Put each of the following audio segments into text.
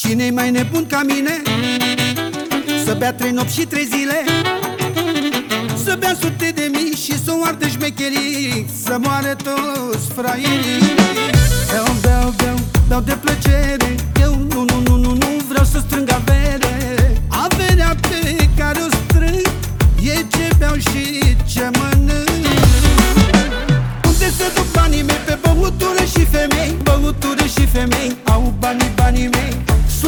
cine mai nebun ca mine? Să bea trei nopți și trei zile Să bea sute de mii și să o ardă șmecherii Să moară toți fraierii. Beau, beau, beau, beau de plăcere Eu nu, nu, nu, nu, nu vreau să strâng avere. Averea pe care o strâng E ce beau și ce mănânc. Unde se duc banii mei pe băutură și femei Băutură și femei Au banii, banii mei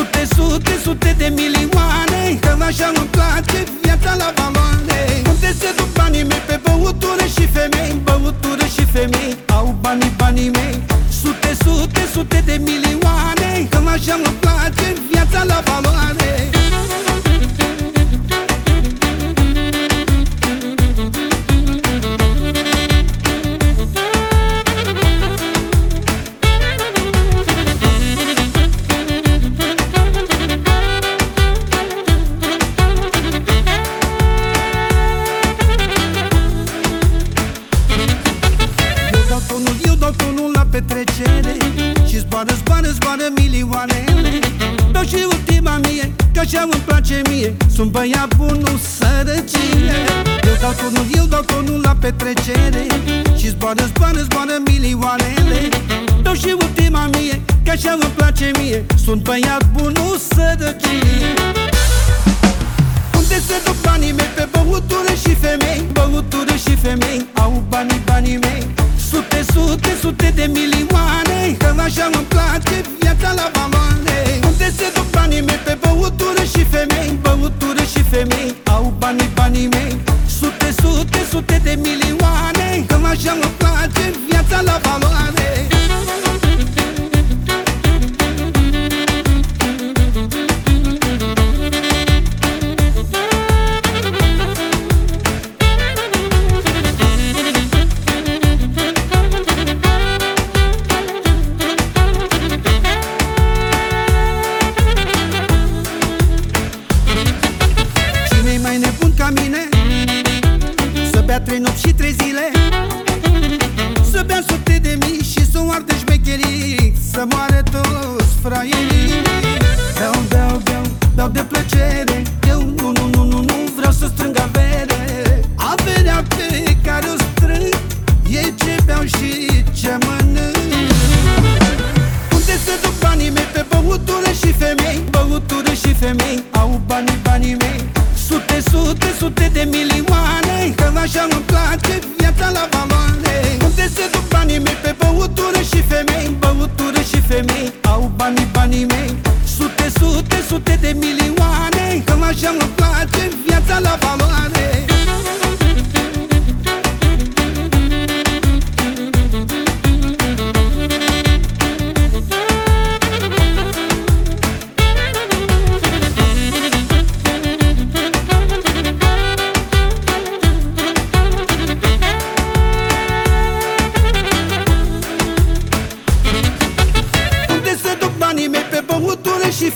Sute, sute, sute de milioane Că așa îmi place viața la valoare. Unde se duc banii mei pe băutură și femei? Băutură și femei Au banii, banii mei. Sute, sute, sute de milioane Că așa îmi place viața la valoare Și zboară, zboară, zboară milioanele Beau și ultima mie, că așa îmi place mie. Sunt băiat bun, nu sărăcie. Eu dau tonul, eu dau tonul la petrecere. Și zboară, zboară, zboară milioanele. Beau și ultima mie, că așa îmi place mie. Sunt băiat bun, nu sărăcie. Unde se duc banii mei femei Au banii, banii mei. Sute, sute, sute de milioane Că așa îmi place viața la valoare bea trei nopți și trei zile. Să bea sute de mii și să o ardă șmecherii Să moară toți fraierii. Beau, beau, beau, beau de plăcere Eu nu, nu, nu, nu, nu vreau să strâng avere. Averea pe care o strâng E ce beau și ce mănânc. Unde se duc banii mei pe băutură și femei? Băutură și femei Au banii, banii mei. Sute, sute, sute de milioane. Că așa îmi place viața la valoare. Unde se duc banii mei? Pe băutură și femei Băutură și femei. Au banii, banii mei. Sute, sute, sute de milioane. Că așa îmi place viața la valoare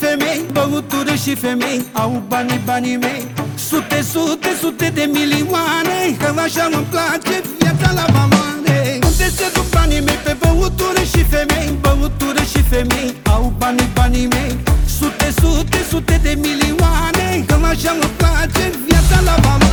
femei Băutură și femei Au banii, banii mei. Sute, sute, sute de milioane Că așa nu-mi place viața la mamane Unde se duc banii mei pe băutură și femei Băutură și femei Au banii, banii mei. Sute, sute, sute de milioane Că așa nu-mi place viața la mamane